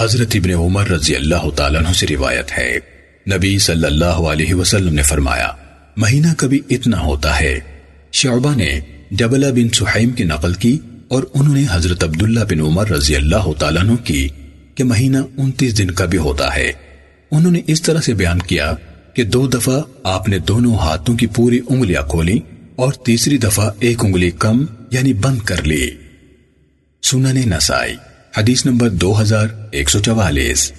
حضرت ابن عمر رضی اللہ تعالیٰ عنہ سے روایت ہے۔ نبی صلی اللہ علیہ وسلم نے فرمایا، مہینہ کبھی اتنا ہوتا ہے۔ شعبہ نے جبلہ بن سحیم کی نقل کی اور انہوں نے حضرت عبداللہ بن عمر رضی اللہ تعالیٰ عنہ کی کہ مہینہ انتیس دن کا بھی ہوتا ہے۔ انہوں نے اس طرح سے بیان کیا کہ دو دفعہ آپ نے دونوں ہاتھوں کی پوری انگلیاں کھولی اور تیسری دفعہ ایک انگلی کم یعنی بند کر لی۔ سنن نسائی۔ حدیث نمبر دو ہزار ایک سو چوالیس۔